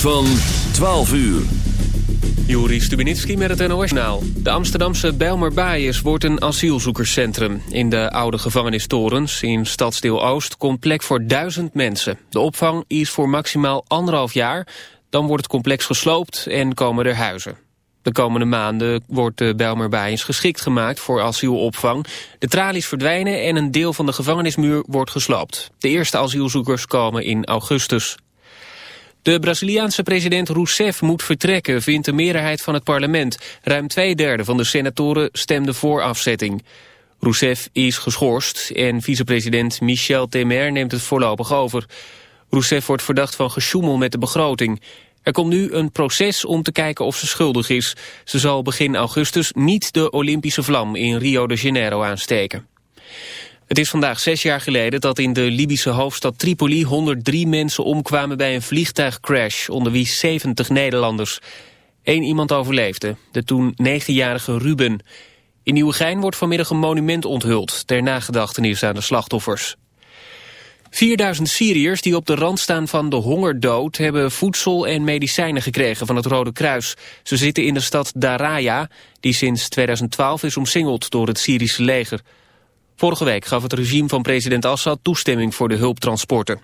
van 12 uur. Juri Stubenitski met het NOS-naal. De Amsterdamse Bijlmerbaaiers wordt een asielzoekerscentrum. In de oude gevangenistorens in Stadsdeel Oost komt plek voor duizend mensen. De opvang is voor maximaal anderhalf jaar. Dan wordt het complex gesloopt en komen er huizen. De komende maanden wordt de Bijlmerbaaiers geschikt gemaakt voor asielopvang. De tralies verdwijnen en een deel van de gevangenismuur wordt gesloopt. De eerste asielzoekers komen in augustus. De Braziliaanse president Rousseff moet vertrekken, vindt de meerderheid van het parlement. Ruim twee derde van de senatoren stemde voor afzetting. Rousseff is geschorst en vicepresident Michel Temer neemt het voorlopig over. Rousseff wordt verdacht van gesjoemel met de begroting. Er komt nu een proces om te kijken of ze schuldig is. Ze zal begin augustus niet de Olympische vlam in Rio de Janeiro aansteken. Het is vandaag zes jaar geleden dat in de Libische hoofdstad Tripoli 103 mensen omkwamen bij een vliegtuigcrash, onder wie 70 Nederlanders. Eén iemand overleefde, de toen 19-jarige Ruben. In Nieuwegein wordt vanmiddag een monument onthuld ter nagedachtenis aan de slachtoffers. 4000 Syriërs die op de rand staan van de hongerdood... hebben voedsel en medicijnen gekregen van het Rode Kruis. Ze zitten in de stad Daraya, die sinds 2012 is omsingeld door het Syrische leger. Vorige week gaf het regime van president Assad toestemming voor de hulptransporten.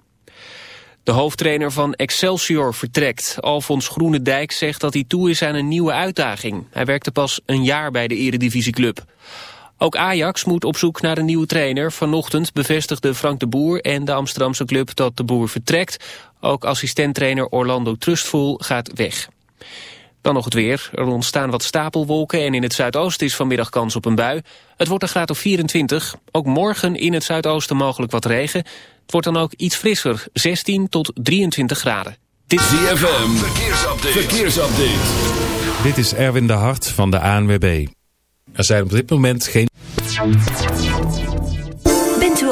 De hoofdtrainer van Excelsior vertrekt. Alfons Groenendijk zegt dat hij toe is aan een nieuwe uitdaging. Hij werkte pas een jaar bij de eredivisieclub. Ook Ajax moet op zoek naar een nieuwe trainer. Vanochtend bevestigden Frank de Boer en de Amsterdamse club dat de Boer vertrekt. Ook assistenttrainer Orlando Trustful gaat weg. Dan nog het weer. Er ontstaan wat stapelwolken en in het zuidoosten is vanmiddag kans op een bui. Het wordt een graad of 24. Ook morgen in het zuidoosten mogelijk wat regen. Het wordt dan ook iets frisser, 16 tot 23 graden. Dit is ZFM, verkeersupdate. verkeersupdate. Dit is Erwin de Hart van de ANWB. Er zijn op dit moment geen...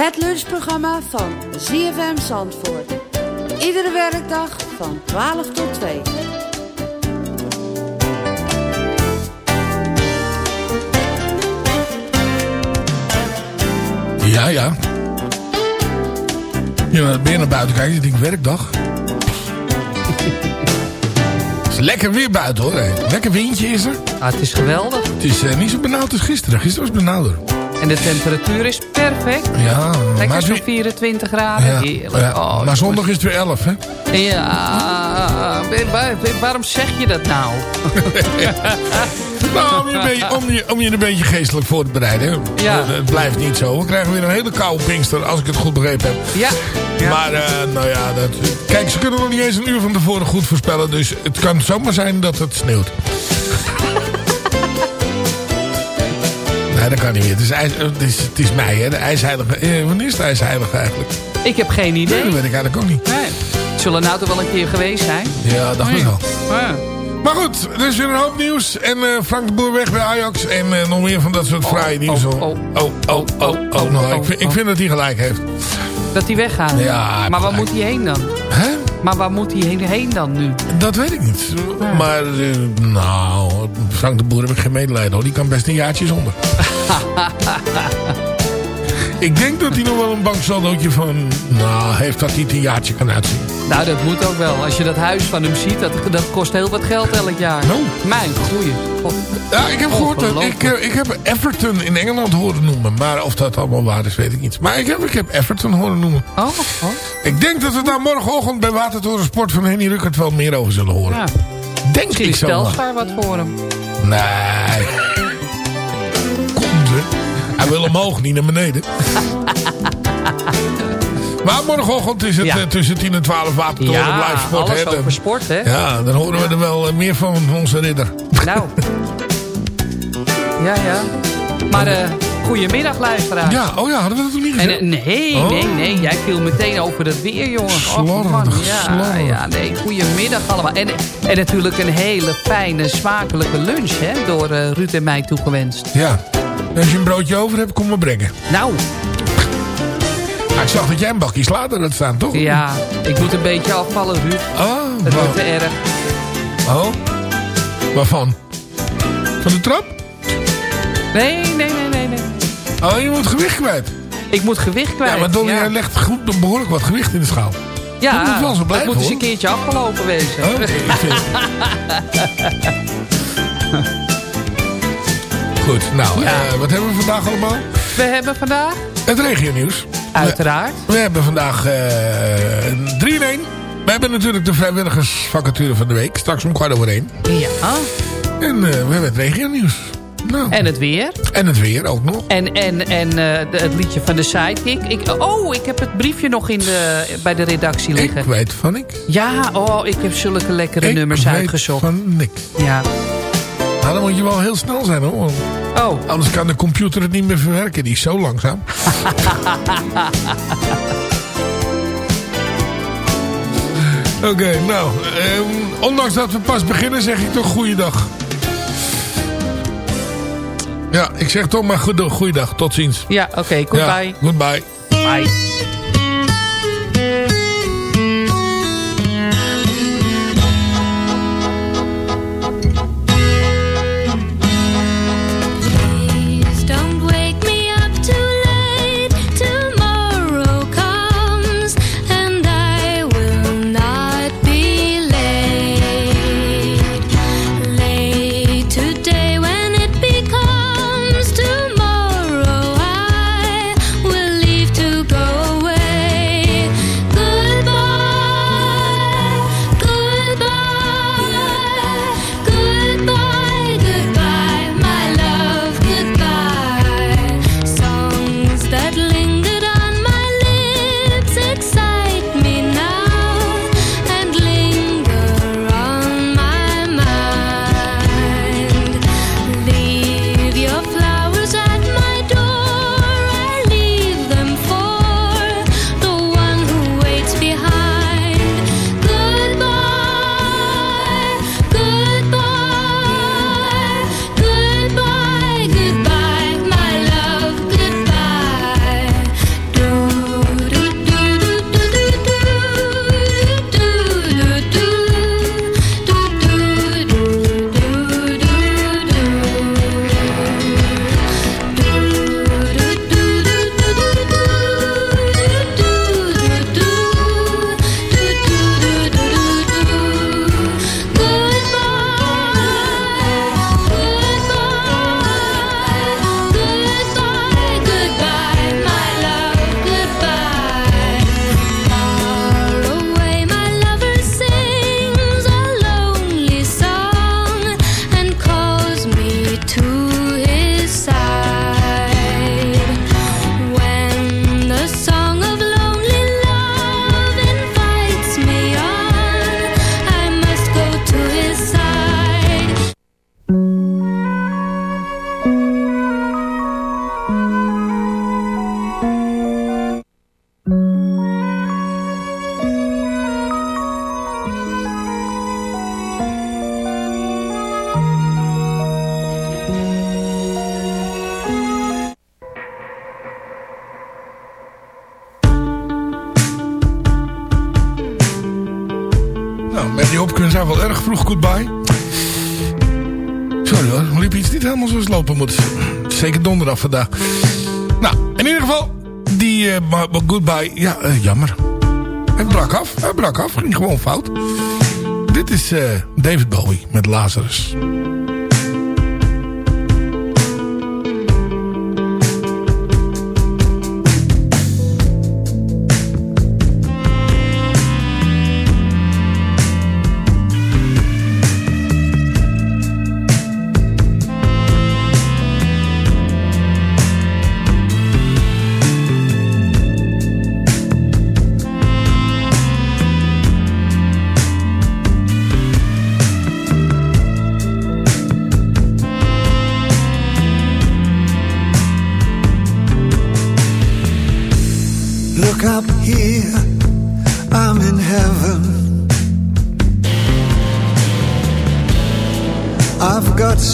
Het lunchprogramma van ZFM Zandvoort. Iedere werkdag van 12 tot 2. Ja, ja. Ja, ben je naar buiten kijken? Je denkt werkdag. Het is lekker weer buiten hoor. hè. Lekker windje is er. Ah, het is geweldig. Het is eh, niet zo benauwd als gisteren. Gisteren was het benauwder. En de temperatuur is perfect. Ja, Lekker zo'n die- 24 graden. ja, Heerlijk. ja. Oh, maar zondag is het weer 11, hè? Ja, waar- waarom zeg je dat nou? Nou, om je, een beetje, om, je, om je een beetje geestelijk voor te bereiden. Ja. Het, blijft niet zo. We krijgen weer een hele koude Pinkster, als ik het goed begrepen heb. Ja. ja. Maar, eh, nou ja, dat, kijk, ze kunnen nog niet eens een uur van tevoren goed voorspellen. Dus het kan zomaar zijn dat het sneeuwt. Nee, dat kan niet meer. Het is, ijs, het is, het is mei, hè? De ijsheilige. Eh, wanneer is de ijsheilige eigenlijk? Ik heb geen Nee, idee. dat weet ik eigenlijk ook niet. Nee. Het zullen nou toch wel een keer geweest zijn? Ja, dacht ik Nee. al. Ja. Maar goed, er is weer een hoop nieuws. En eh, Frank de Boer weg bij Ajax. En eh, nog meer van dat soort fraaie nieuws. oh, oh, oh, oh, oh, oh. Nou, ik, vind, ik vind dat hij gelijk heeft. Dat hij weggaat. Ja, maar waar moet hij heen dan? Hè? Maar waar moet hij heen, dan nu? Dat weet ik niet. Maar, eh, nou, Frank de Boer heb ik geen medelijden hoor. Die kan best een jaartje zonder. ik denk dat hij nog wel een banksaldootje van... Nou, heeft dat hij het een jaartje kan uitzien. Nou, dat moet ook wel. Als je dat huis van hem ziet, dat, dat kost heel wat geld elk jaar. Nou. Mijn goeie. God. Ja, ik heb gehoord dat... Ik, eh, ik heb Everton in Engeland horen noemen. Maar of dat allemaal waar is, weet ik niet. Maar ik heb, ik heb Everton horen noemen. Oh, oh. Ik denk dat we daar morgenochtend bij Watertoren Sport van Henny Ruckert wel meer over zullen horen. Ja. Denk Misschien ik zo. Telstar wat voor hem. Nee. Hij wil omhoog, niet naar beneden. maar morgenochtend is het Ja. eh, tussen 10 en 12 Watertoren Ja, live sport. alles hè. Over sport, hè? Ja, dan horen we er wel eh, meer van onze ridder. Nou. Ja, ja. Maar eh goedemiddag, luisteraar. Ja, oh ja, hadden we dat nog niet En, gezegd? eh, nee, Oh. nee, nee. Jij viel meteen over het weer, jongen. Slordig, ja, slordig. ja, nee. Goedemiddag allemaal. En, en natuurlijk een hele fijne, smakelijke lunch, hè. Door eh, Ruud en mij toegewenst. Ja. Als je een broodje over hebt, kom maar brengen. Nou, Maar ik zag dat jij een bakje slaat had staan, toch? ja. Ik moet een beetje afvallen, Ruud. Oh, Het wordt te erg. oh. Waarvan? Van de trap? Nee, nee, nee, nee, nee. Oh, je moet gewicht kwijt. Ik moet gewicht kwijt. Ja, maar Dolly ja. jij legt goed, behoorlijk wat gewicht in de schaal. Ja, dat moet wel zo blijven, moet eens een keertje afgelopen wezen. Oh. Goed, nou, Ja. eh, wat hebben we vandaag allemaal? We hebben vandaag, Het regionieuws. uiteraard... We, we hebben vandaag eh 3 in 1. We hebben natuurlijk de vrijwilligersvacature van de week. Straks om kwart over één. Ja. En eh, we hebben het regionieuws. Nou, En het weer. en het weer ook nog. En, en, en eh, de- het liedje van de sidekick. Ik, oh, ik heb het briefje nog in de, bij de redactie liggen. Ik weet van niks. Ja, oh, ik heb zulke lekkere ik nummers weet uitgezocht. van niks. Ja. Nou, dan moet je wel heel snel zijn hoor. Oh, Anders kan de computer het niet meer verwerken. Die is zo langzaam. Oké, nou. ehm, ondanks dat we pas beginnen zeg ik toch goeiedag. Ja, ik zeg toch maar goed- goeiedag. Tot ziens. ja, oké, goodbye. Ja, goodbye. Bye. donderdag vandaag. Nou, in ieder geval, die uh, goodbye. Ja, eh, jammer. Het brak af. Het brak af. Ging gewoon fout. Dit is eh, David Bowie met Lazarus.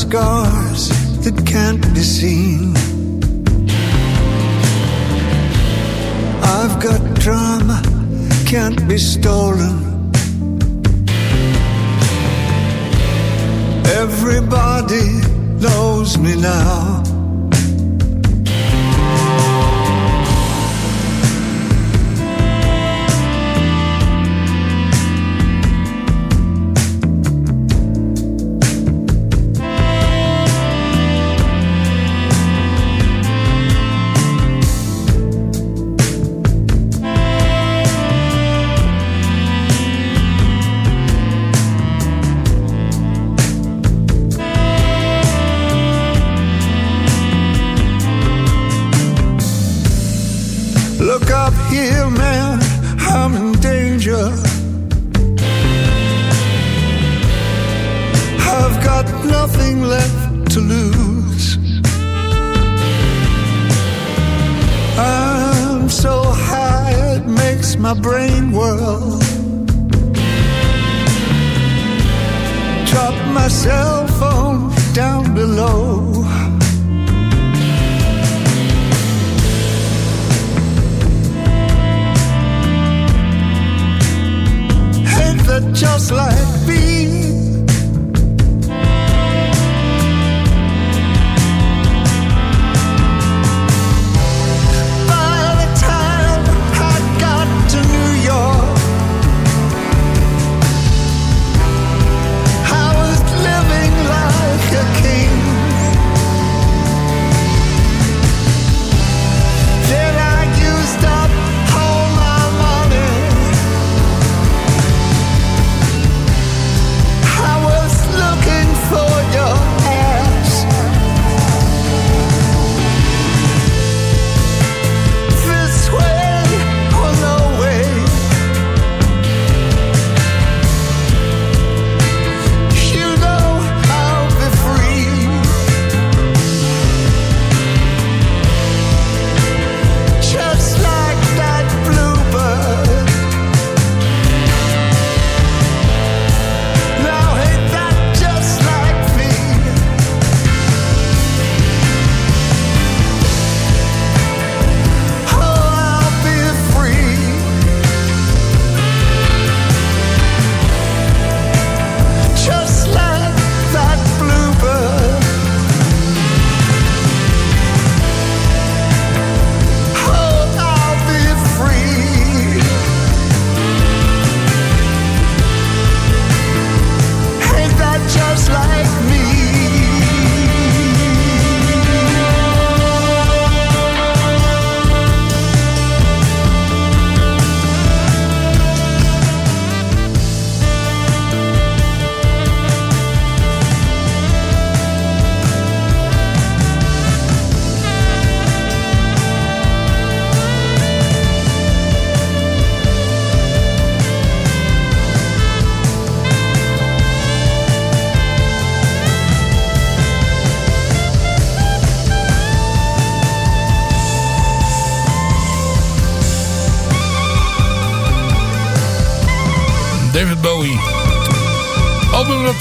scars that can't be seen. I've got drama, can't be stolen. Everybody knows me now.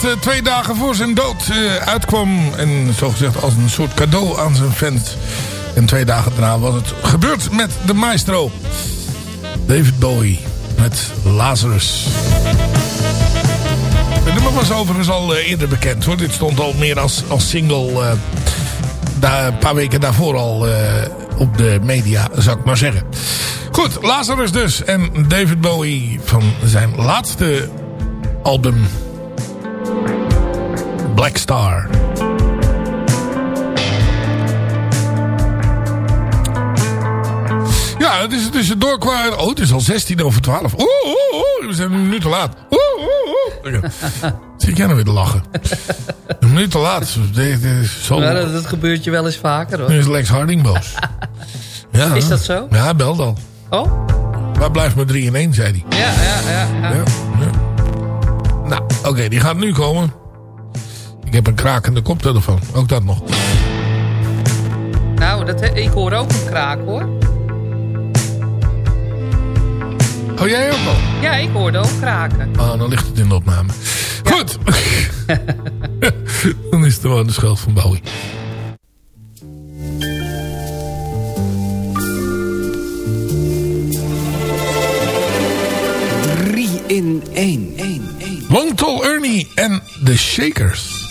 Eh, twee dagen voor zijn dood eh, uitkwam. En zogezegd als een soort cadeau aan zijn fans. En twee dagen daarna was het gebeurd met de maestro. David Bowie met Lazarus. Het nummer was overigens al eh, eerder bekend hoor. Dit stond al meer als, als single. Daar, een paar weken daarvoor al op de media, zou ik maar zeggen. Goed, Lazarus dus. En David Bowie van zijn laatste album Black Star. Ja, het is tussendoor qua... Oh, het is al 16 over 12. Oeh, oeh, oeh. We zijn een minuut te laat. Oeh, oeh, oeh. Zit jij nou weer te lachen? Een minuut te laat. Zo... Ja, dat, dat gebeurt je wel eens vaker hoor. Nu is Lex Harding boos. Ja. Is dat zo? Ja, hij belt al. Oh? Waar blijft mijn 3 in 1, zei hij. Ja, ja, ja. ja. Ja, ja. Nou, oké, die gaat nu komen. Ik heb een krakende koptelefoon. Ook dat nog. Nou, dat, ik hoor ook een kraak hoor. Oh, jij ook al? Ja, ik hoorde ook kraken. Ah, dan ligt het in de opname. Goed. dan is het gewoon de schuld van Bowie. Drie in één. Tall Ernie en The Shakers.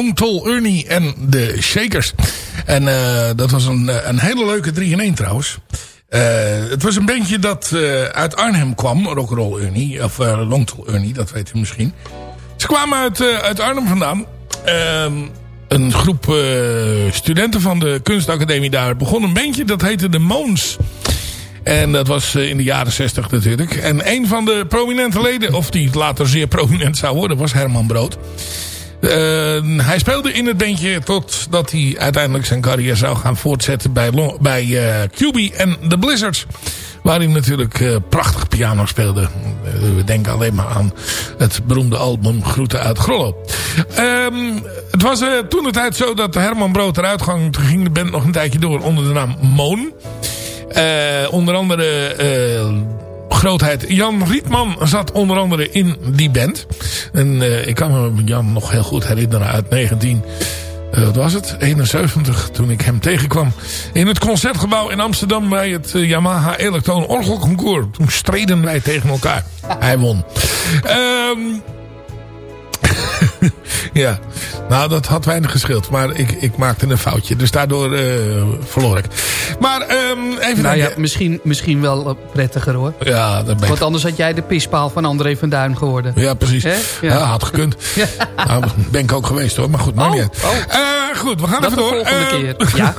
Dan. Long Tall Ernie en de Shakers. En eh, dat was een, eh, een hele leuke 3 in 1 trouwens. Eh, het was een bandje dat uit Arnhem kwam. Rock'n'Roll Ernie. Of eh, Long Tall Ernie, dat weet u misschien. Ze kwamen uit, uit Arnhem vandaan. Ehm, een groep studenten van de kunstacademie daar begon een bandje. Dat heette de Moons. En dat was in de jaren 60 natuurlijk. En een van de prominente leden, of die later zeer prominent zou worden, was Herman Brood. Eh, hij speelde in het bandje totdat hij uiteindelijk zijn carrière zou gaan voortzetten bij, Lo- bij eh QB en The Blizzards. Waar hij natuurlijk eh, prachtig piano speelde. Eh, we denken alleen maar aan het beroemde album Groeten uit Grollo. Ehm, het was toen de tijd zo dat Herman Brood eruit ging. Toen ging de band nog een tijdje door onder de naam Moon. Onder andere grootheid Jan Rietman zat onder andere in die band. En eh, ik kan me Jan nog heel goed herinneren uit 19... eh, wat was het? 71, toen ik hem tegenkwam. In het Concertgebouw in Amsterdam bij het eh, Yamaha Electroon Orgelconcours. Toen streden wij tegen elkaar. Hij won. Ehm ja, nou dat had weinig geschild. Maar ik, ik maakte een foutje. Dus daardoor eh, verloor ik. Maar ehm, even Nou ja, misschien, misschien wel eh, prettiger hoor. Ja, dat ben Want anders had jij de pispaal van André van Duin geworden. Ja, precies. Ja. Ja. had gekund. Nou, ben ik ook geweest hoor. Maar goed, maakt Oh, niet uit. Eh, goed, we gaan Dat even de door. volgende keer. Ja.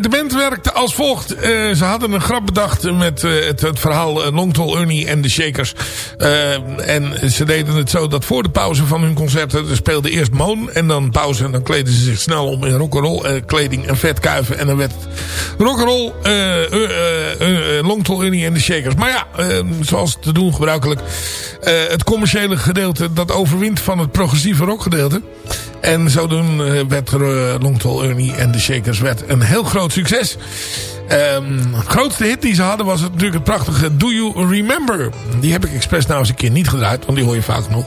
De band werkte als volgt. Eh, ze hadden een grap bedacht met eh, het, het verhaal eh, Long Tall Ernie en de Shakers. En ze deden het zo dat voor de pauze van hun concerten... er speelde eerst Moon en dan pauze... en dan kleden ze zich snel om in rock'n'roll kleding en vetkuiven. En dan werd rock'n'roll Long Tall Ernie en de Shakers. Maar ja, zoals te doen gebruikelijk... het commerciële gedeelte dat overwint van het progressieve rockgedeelte. En zodoende werd Long Tall Ernie en de Shakers werd een heel groot succes. Het grootste hit die ze hadden was natuurlijk het prachtige Do You Remember. Die heb ik expres nou eens een keer niet gedraaid, want die hoor je vaak genoeg.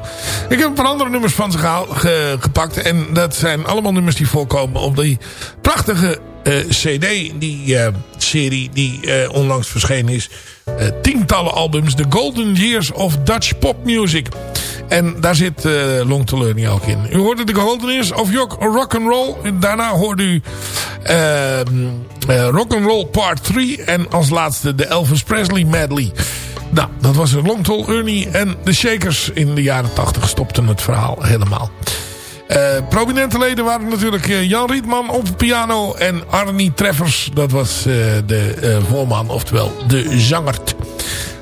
Ik heb een paar andere nummers van ze gehaal- ge- gepakt. En dat zijn allemaal nummers die voorkomen op die prachtige cd. Die eh, serie die eh, onlangs verschenen is. Eh, tientallen albums. The Golden Years of Dutch Pop Music. En daar zit eh Long Learning ook in. U hoorde de Golden Years of Rock, and Roll. Daarna hoorde u uh, Rock and Roll Part 3. En als laatste de Elvis Presley medley. Nou, dat was Long Tall Ernie en de Shakers in de jaren 80 stopten het verhaal helemaal. Uh, prominente leden waren natuurlijk uh, Jan Rietman op piano en Arnie Treffers. Dat was uh, de voorman, oftewel de zangert.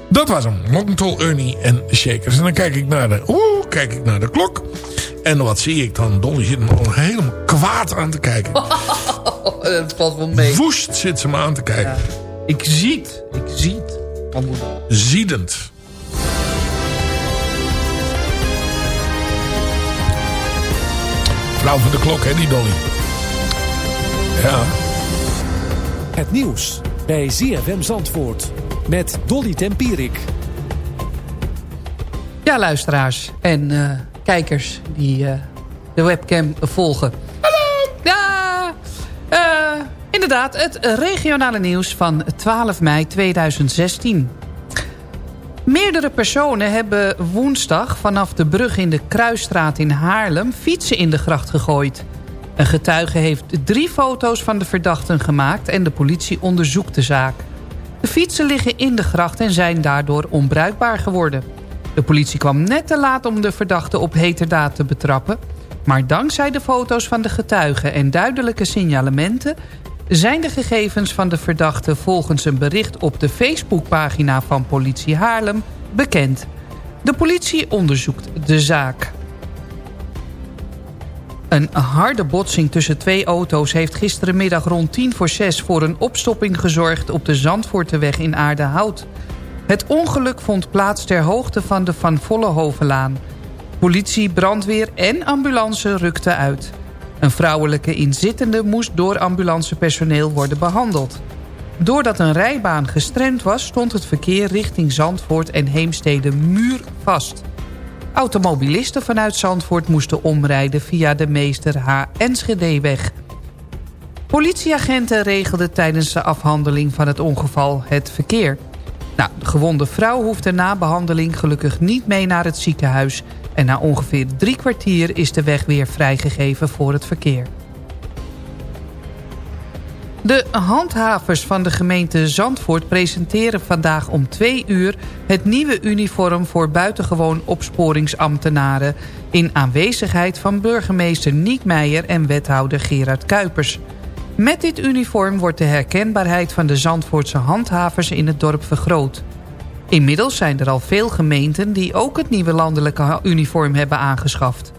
Dat was hem. Long Tall Ernie en de Shakers. En dan kijk ik naar de, oeh, kijk ik naar de klok. En wat zie ik dan? Dolly zit me al helemaal kwaad aan te kijken. dat valt wel mee. Woest zit ze me aan te kijken. Ja. Ik zie het. Ik zie het. Ziedend. Vrouw van de klok, hè, die Dolly. Ja. Het nieuws bij ZFM Zandvoort met Dolly Tempierik. Ja, luisteraars en uh, kijkers die uh, de webcam volgen. Hallo! Ja, eh, inderdaad, het regionale nieuws van 12 mei 2016. Meerdere personen hebben woensdag vanaf de brug in de Kruisstraat in Haarlem... fietsen in de gracht gegooid. Een getuige heeft drie foto's van de verdachten gemaakt... en de politie onderzoekt de zaak. De fietsen liggen in de gracht en zijn daardoor onbruikbaar geworden. De politie kwam net te laat om de verdachte op heterdaad te betrappen... maar dankzij de foto's van de getuigen en duidelijke signalementen... zijn de gegevens van de verdachte volgens een bericht op de Facebookpagina van politie Haarlem bekend. De politie onderzoekt de zaak. Een harde botsing tussen twee auto's heeft gisterenmiddag rond tien voor zes... voor een opstopping gezorgd op de Zandvoorteweg in Aardehout. Het ongeluk vond plaats ter hoogte van de Van Vollenhovenlaan. Politie, brandweer en ambulance rukten uit. Een vrouwelijke inzittende moest door ambulancepersoneel worden behandeld. Doordat een rijbaan gestremd was... stond het verkeer richting Zandvoort en Heemstede muur vast. Automobilisten vanuit Zandvoort moesten omrijden via de Meester H. Enschedeweg. Politieagenten regelden tijdens de afhandeling van het ongeval het verkeer. Nou, de gewonde vrouw hoefde na behandeling gelukkig niet mee naar het ziekenhuis... en na ongeveer drie kwartier is de weg weer vrijgegeven voor het verkeer. De handhavers van de gemeente Zandvoort presenteren vandaag om twee uur... het nieuwe uniform voor buitengewoon opsporingsambtenaren... in aanwezigheid van burgemeester Niek Meijer en wethouder Gerard Kuipers. Met dit uniform wordt de herkenbaarheid van de Zandvoortse handhavers in het dorp vergroot. Inmiddels zijn er al veel gemeenten die ook het nieuwe landelijke uniform hebben aangeschaft.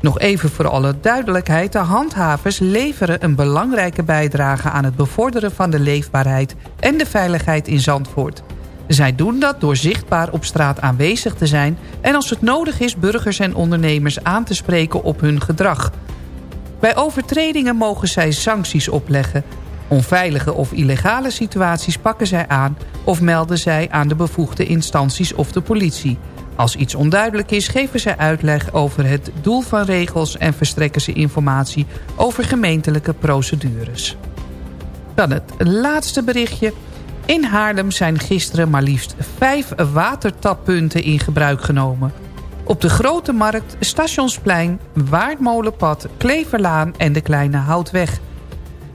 Nog even voor alle duidelijkheid, de handhavers leveren een belangrijke bijdrage aan het bevorderen van de leefbaarheid en de veiligheid in Zandvoort. Zij doen dat door zichtbaar op straat aanwezig te zijn en als het nodig is burgers en ondernemers aan te spreken op hun gedrag. Bij overtredingen mogen zij sancties opleggen. Onveilige of illegale situaties pakken zij aan of melden zij aan de bevoegde instanties of de politie. Als iets onduidelijk is, geven zij uitleg over het doel van regels... en verstrekken ze informatie over gemeentelijke procedures. Dan het laatste berichtje. In Haarlem zijn gisteren maar liefst vijf watertappunten in gebruik genomen. Op de Grote Markt, Stationsplein, Waardmolenpad, Kleverlaan en de Kleine Houtweg...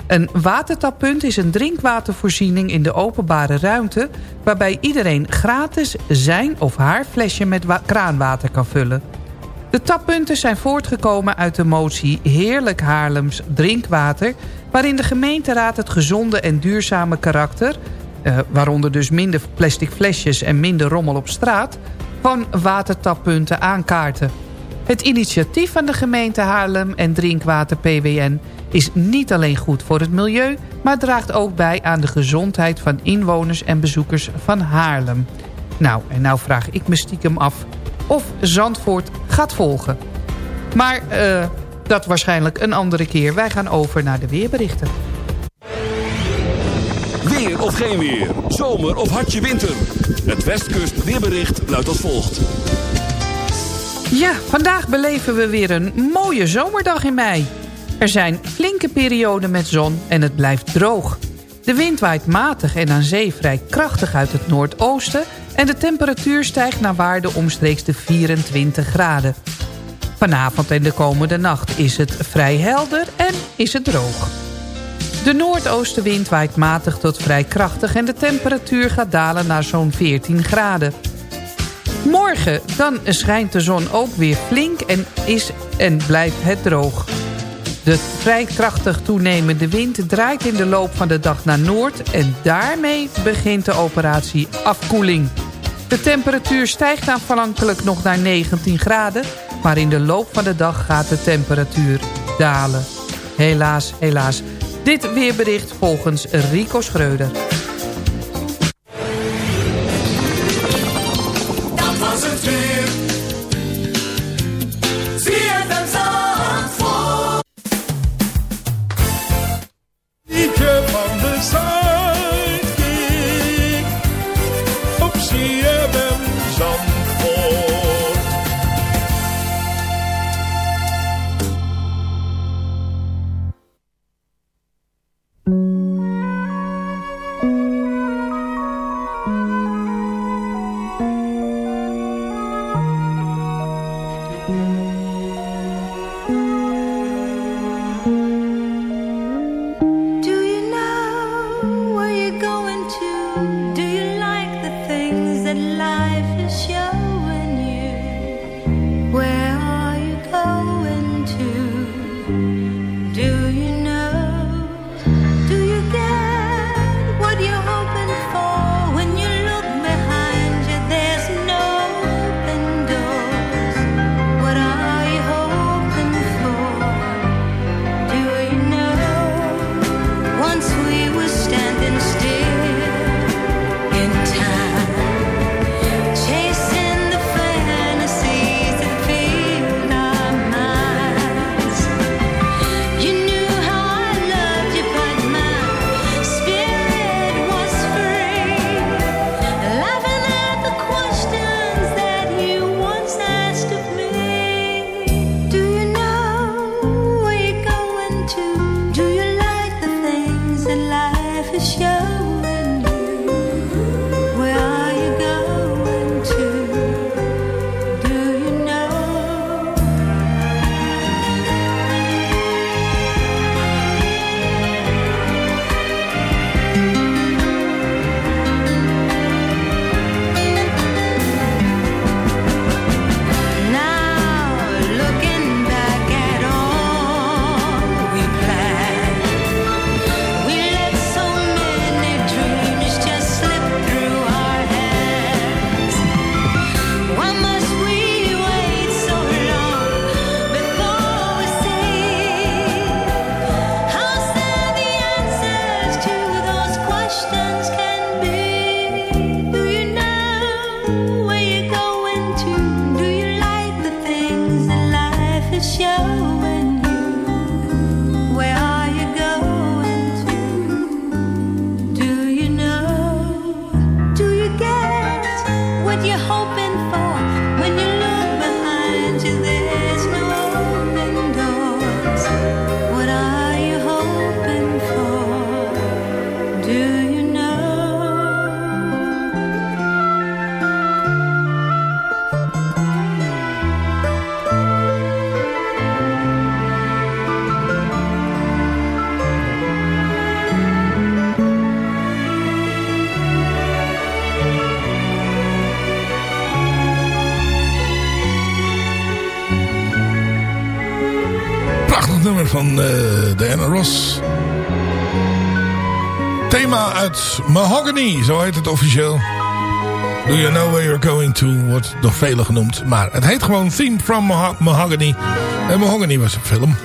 Een watertappunt is een drinkwatervoorziening in de openbare ruimte... waarbij iedereen gratis zijn of haar flesje met kraanwater kan vullen. De tappunten zijn voortgekomen uit de motie Heerlijk Haarlems Drinkwater... waarin de gemeenteraad het gezonde en duurzame karakter... Eh, waaronder dus minder plastic flesjes en minder rommel op straat... van watertappunten aankaarten. Het initiatief van de gemeente Haarlem en Drinkwater PWN is niet alleen goed voor het milieu... maar draagt ook bij aan de gezondheid van inwoners en bezoekers van Haarlem. Nou, en nou vraag ik me stiekem af of Zandvoort gaat volgen. Maar uh, dat waarschijnlijk een andere keer. Wij gaan over naar de weerberichten. Weer of geen weer, zomer of hartje winter. Het Westkust weerbericht luidt als volgt. Ja, vandaag beleven we weer een mooie zomerdag in mei. Er zijn flinke perioden met zon en het blijft droog. De wind waait matig en aan zee vrij krachtig uit het noordoosten... en de temperatuur stijgt naar waarde omstreeks de 24 graden. Vanavond en de komende nacht is het vrij helder en is het droog. De noordoostenwind waait matig tot vrij krachtig... en de temperatuur gaat dalen naar zo'n 14 graden. Morgen dan schijnt de zon ook weer flink en, is en blijft het droog. De vrij krachtig toenemende wind draait in de loop van de dag naar noord... en daarmee begint de operatie afkoeling. De temperatuur stijgt aanvankelijk nog naar 19 graden... maar in de loop van de dag gaat de temperatuur dalen. Helaas, helaas. Dit weerbericht volgens Rico Schreuder. Mahogany, zo heet het officieel. Do you know where you're going to, wordt door velen genoemd. Maar het heet gewoon Theme from Maho- Mahogany. En Mahogany was een film.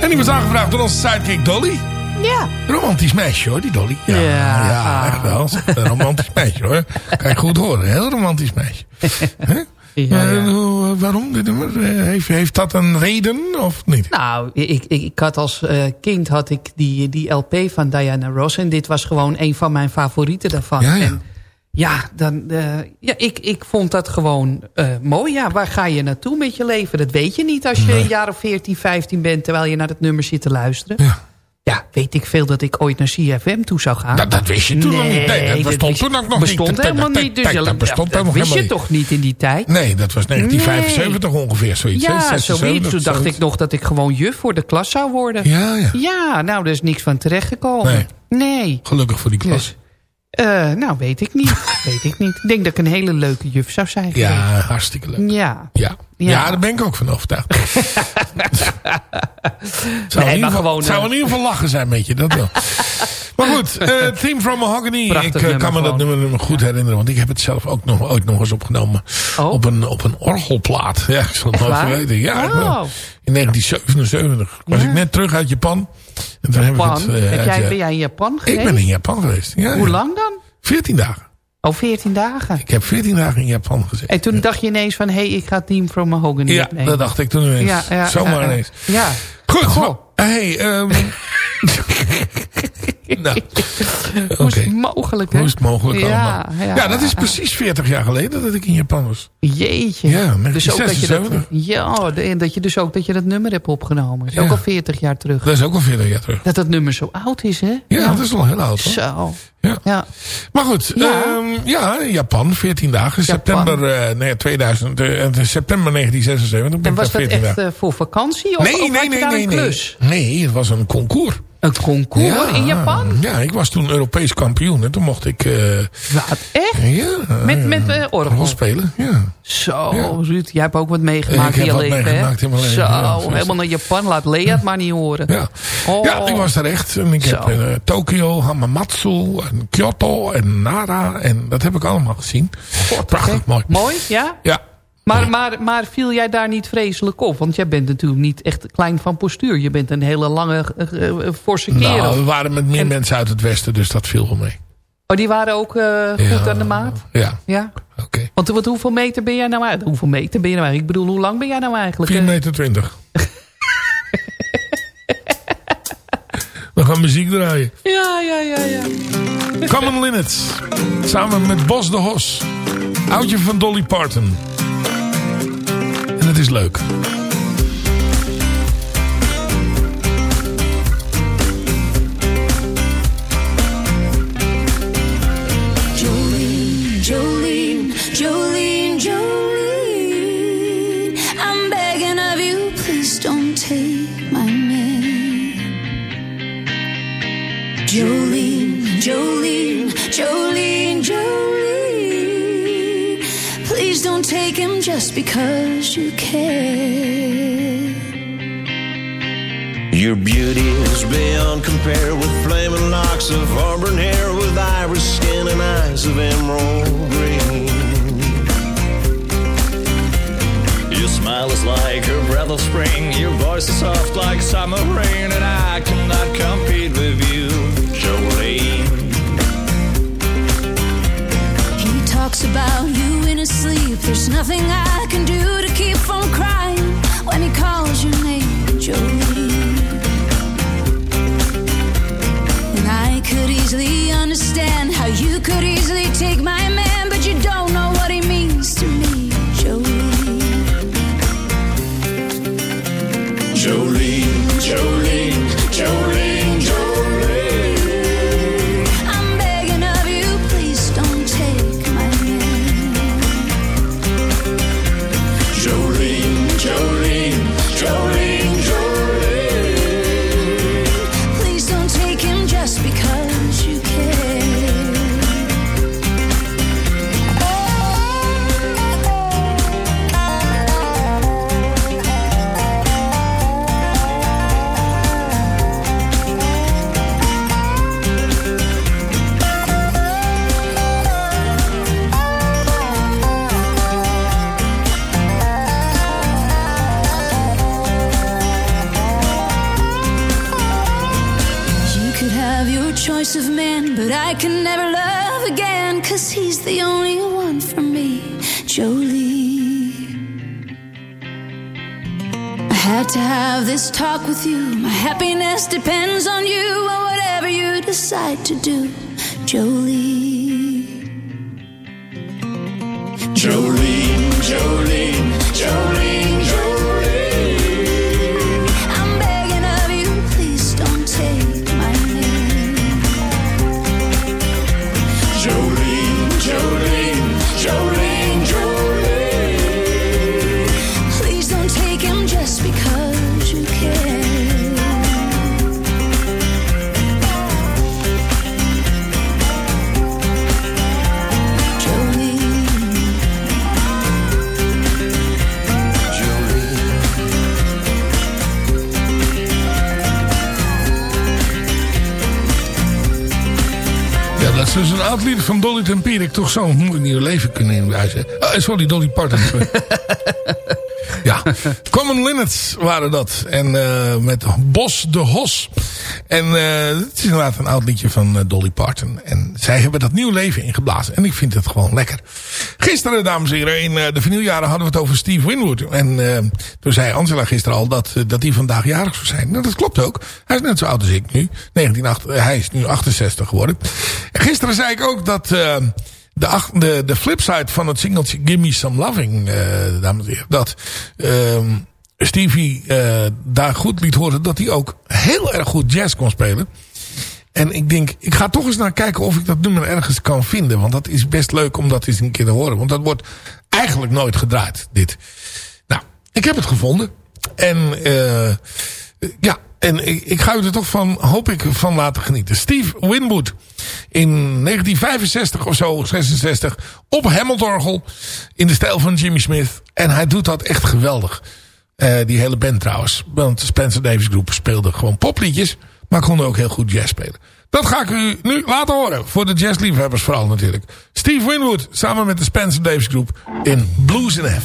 En die was aangevraagd door onze sidekick Dolly. Ja. Romantisch meisje hoor, die Dolly. Ja, Ja. ja echt wel. Een romantisch meisje hoor. Kan je goed horen, heel romantisch meisje. Ja, Eh, waarom dit nummer? Eh, heeft, heeft dat een reden of niet? Nou, ik, ik, ik had als eh, kind had ik die, die LP van Diana Ross. En dit was gewoon een van mijn favorieten daarvan. Ja, ja. En ja, dan, ja ik, ik vond dat gewoon mooi. Ja, waar ga je naartoe met je leven? Dat weet je niet als je Nee. een jaar of 14, 15 bent... terwijl je naar het nummer zit te luisteren. Ja. Ja, weet ik veel dat ik ooit naar CFM toe zou gaan. Dat, dat wist je toen nog niet. Nee, dat bestond wist- toen ook nog bestond niet. helemaal Dat- niet. Dus dat- je- dat bestond dat helemaal wist je helemaal toch niet in die tijd? Nee, dat was 1975 ongeveer zoiets. Ja, 76, zoiets. Toen dacht ik nog dat ik gewoon juf voor de klas zou worden. Ja, ja. Ja, nou, er is niks van terechtgekomen. Nee. Gelukkig voor die klas. Dus, eh, nou, weet ik niet. weet ik niet. Ik denk dat ik een hele leuke juf zou zijn. Ja, geweest. hartstikke leuk. Ja. Ja. Ja. Ja. daar ben ik ook van overtuigd. zou, Nee, in ieder maar geval, gewoon, zou eh, in ieder geval lachen zijn met je, dat wel. maar goed, eh Team from Mahogany. Prachtig ik eh, kan me dat nummer, nummer goed herinneren. Want ik heb het zelf ook nog, ooit nog eens opgenomen. Oh. Op, een, op een orgelplaat. Ja, ik zal het nooit vergeten. Ja, ik Oh. in 1977 was Ja. ik net terug uit Japan. En toen heb ik Japan. het, Heb uit, jij, eh, ben jij in Japan geweest? ik ben in Japan geweest. Ja, Hoe lang dan? 14 dagen. Oh, 14 dagen. Ik heb 14 dagen in Japan gezeten. En toen dacht je ineens van... hé, hey, ik ga Team from Mahogany Ja, opnemen. dat dacht ik toen ineens. Ja, ja, Zomaar ineens. Ja. Goed. Goh. Hey, ehm nou, Hoe is het mogelijk, hè? Hoe is het mogelijk ja, allemaal? Ja, Ja, dat is precies 40 jaar geleden dat ik in Japan was. Jeetje. Ja, dus ook dat je dat, 1976. ja, dat je dus ook dat je dat nummer hebt opgenomen. Dat is Ja. ook al 40 jaar terug. Dat is ook al 40 jaar terug. Dat dat nummer zo oud is, hè? Ja, dat is al heel oud hoor. Zo. Ja. Ja. Maar goed, Ja. ja, ja Japan, 14 dagen. Japan. September, eh, nee, 2000, eh, september 1976. ben En was dat 14 echt eh, voor vakantie? Of, Nee, of nee, nee, daar nee, een nee. klus? Nee, het was een concours. Een concours in Japan? Ja, ik was toen Europees kampioen. En toen mocht ik... eh, Wat, echt? ja, Met, met eh, orgel? spelen, ja. Zo, Ja. Ruud, jij hebt ook wat meegemaakt Ik in je heb wat leven, meegemaakt in mijn leven, Zo, ja, helemaal naar Japan. Laat Lea het maar niet horen. Ja. Oh. ja, ik was daar echt. En ik Zo. heb eh, Tokio, Hamamatsu, en Kyoto en Nara. En dat heb ik allemaal gezien. Prachtig mooi. Mooi, ja? Ja. Maar, maar, maar viel jij daar niet vreselijk op? Want jij bent natuurlijk niet echt klein van postuur. Je bent een hele lange, eh, eh, forse kerel. Nou, we waren met meer En- mensen uit het westen, dus dat viel wel mee. Oh, die waren ook eh, goed Ja. aan de maat? Ja, Ja. oké. Want, want hoeveel meter ben jij nou eigenlijk? Hoeveel meter ben je nou eigenlijk? Ik bedoel, hoe lang ben jij nou eigenlijk? 4 Eh, meter 20. We gaan muziek draaien. Ja, ja, ja, ja. Common Linnets. Samen met Bos de Hos. Oudje van Dolly Parton. Het is leuk. Just because you can. Your beauty is beyond compare with flaming locks of auburn hair, with iris skin and eyes of emerald green. Your smile is like a breath of spring. Your voice is soft like summer rain, and I cannot compete with you, Jolene. Nothing I can talk with you. My happiness depends on you and whatever you decide to do, Jolie. Oud lied van Dolly Tempierik toch zo'n mooi nieuw leven kunnen inwijzen. Oh, sorry, Dolly Parton. ja, Common Linnets waren dat. En eh, met Bos de Hos. En eh, het is inderdaad een oud liedje van eh, Dolly Parton. En zij hebben dat nieuw leven ingeblazen. En ik vind het gewoon lekker. Gisteren, dames en heren, in eh, de vernieuwjaren hadden we het over Steve Winwood. En toen zei Angela gisteren al dat, dat hij vandaag jarig zou zijn. Nou, dat klopt ook. Hij is net zo oud als ik nu. 1908, eh, hij is nu 68 geworden. En gisteren zei ik ook dat... de, de, de flipside van het singeltje Give Me Some Loving, eh, dames en heren. Dat ehm, Stevie eh, daar goed liet horen dat hij ook heel erg goed jazz kon spelen. En ik denk, ik ga toch eens naar kijken of ik dat nummer ergens kan vinden. Want dat is best leuk om dat eens een keer te horen. Want dat wordt eigenlijk nooit gedraaid, dit. Nou, ik heb het gevonden. En eh, ja, En ik, ik ga u er toch van, hoop ik, van laten genieten. Steve Winwood. In 1965 of zo, 66. Op Hamiltorgel. In de stijl van Jimmy Smith. En hij doet dat echt geweldig. Eh, die hele band trouwens. Want de Spencer Davis Groep speelde gewoon popliedjes. Maar konden ook heel goed jazz spelen. Dat ga ik u nu laten horen. Voor de jazzliefhebbers vooral natuurlijk. Steve Winwood samen met de Spencer Davis Groep in Blues in F.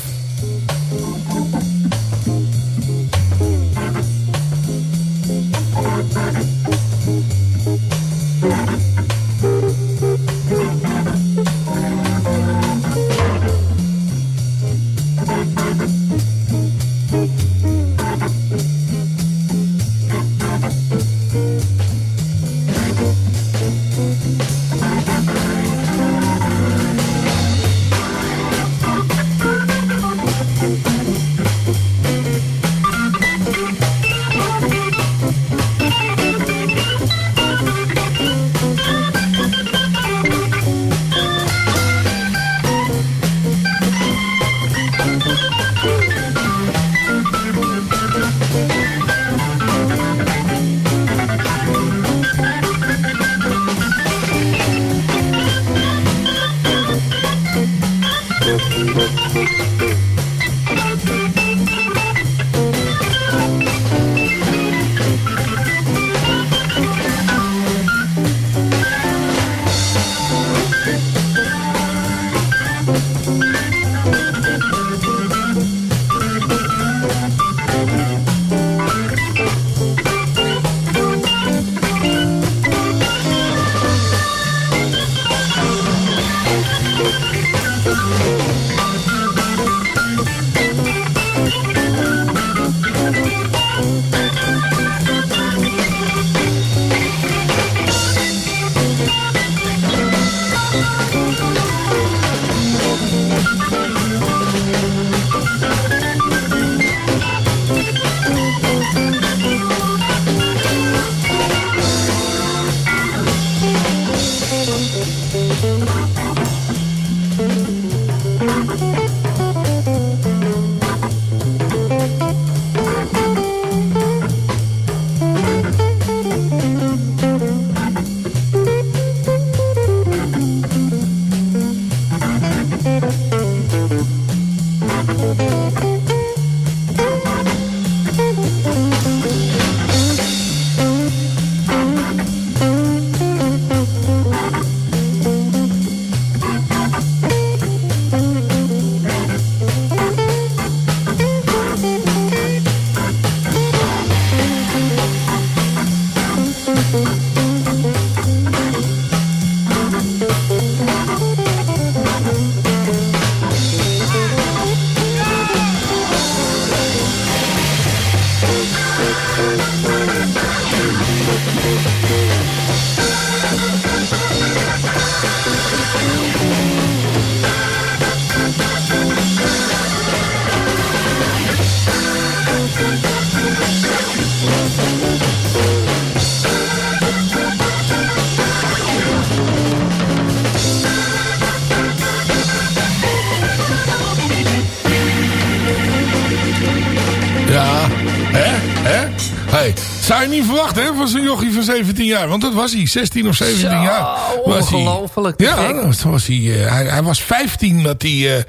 van zo'n jochie van 17 jaar. Want dat was hij, 16 of 17 Zo, jaar. Was hij. ongelooflijk, Ja, dat was hij, eh, hij, hij was 15 dat hij, eh,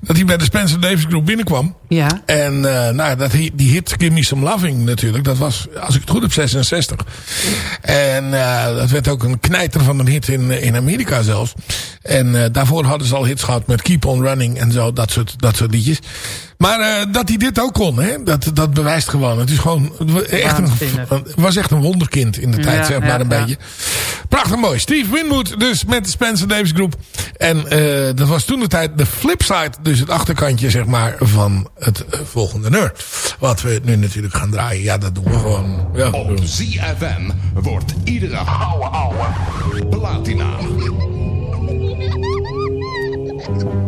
dat hij bij de Spencer Davis Group binnenkwam. Ja. En eh, nou, dat, die hit Give Me Some Loving natuurlijk, dat was, als ik het goed heb, 66. En dat werd ook een knijter van een hit in, in Amerika zelfs. En daarvoor hadden ze al hits gehad met Keep On Running en zo, dat soort, dat soort liedjes. Maar eh, dat hij dit ook kon, hè, dat, dat bewijst gewoon. Het is gewoon echt een, was echt een wonderkind in de tijd, Ja, zeg maar ja, een ja. beetje. Prachtig mooi. Steve Winwood dus met de Spencer Davis Groep. En eh, dat was toen de tijd de flipside. Dus het achterkantje zeg maar van het eh, volgende nummer. Wat we nu natuurlijk gaan draaien. Ja, dat doen we gewoon. Ja, Op ZFM wordt iedere ouwe ouwe platina.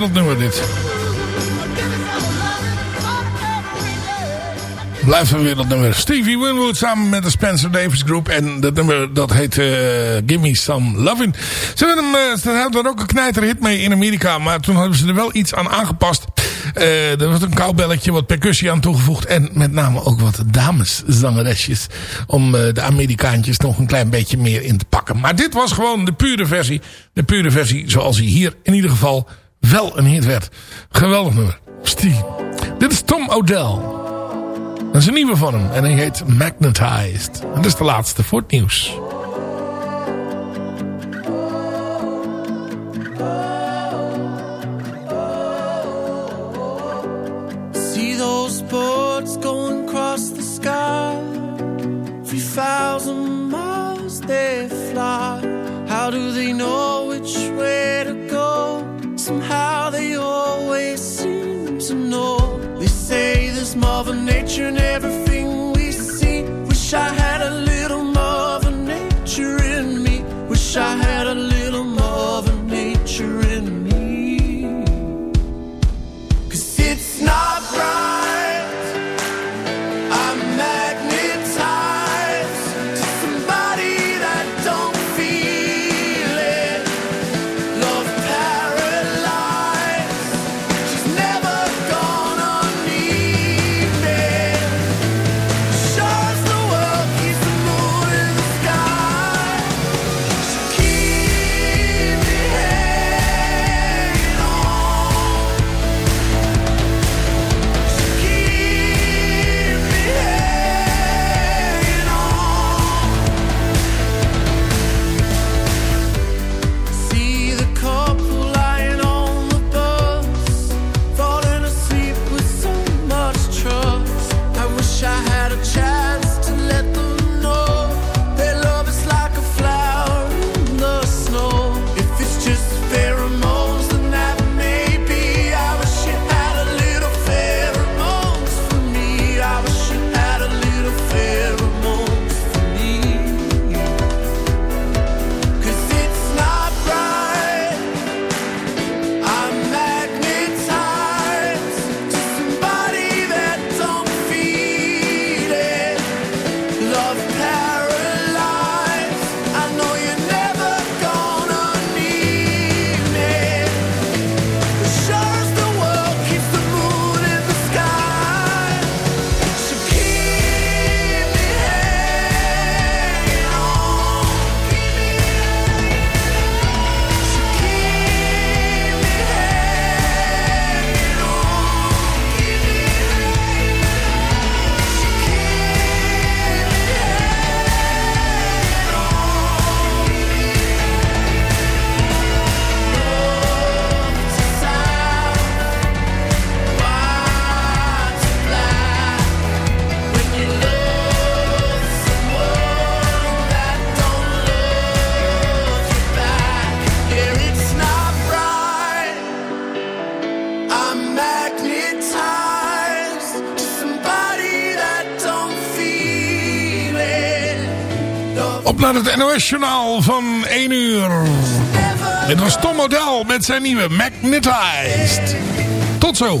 wereldnummer dit. Blijft een wereldnummer. Stevie Winwood samen met de Spencer Davis Group. En dat nummer dat heet uh, Gimme Some Lovin'. Ze hebben, uh, hadden ook een knijterhit mee in Amerika. Maar toen hebben ze er wel iets aan aangepast. Uh, er was een koubelletje, wat percussie aan toegevoegd. En met name ook wat dameszangeresjes. Om de Amerikaantjes nog een klein beetje meer in te pakken. Maar dit was gewoon de pure versie. De pure versie zoals hij hier in ieder geval wel een hit werd. Geweldig nummer. Steve. Dit is Tom O'Dell. Dat is een nieuwe van hem. En hij heet Magnetized. En dat is de laatste voor het nieuws. your name NOS-journaal van 1 uur. Dit was Tom O'Dell met zijn nieuwe Magnetized. Tot zo.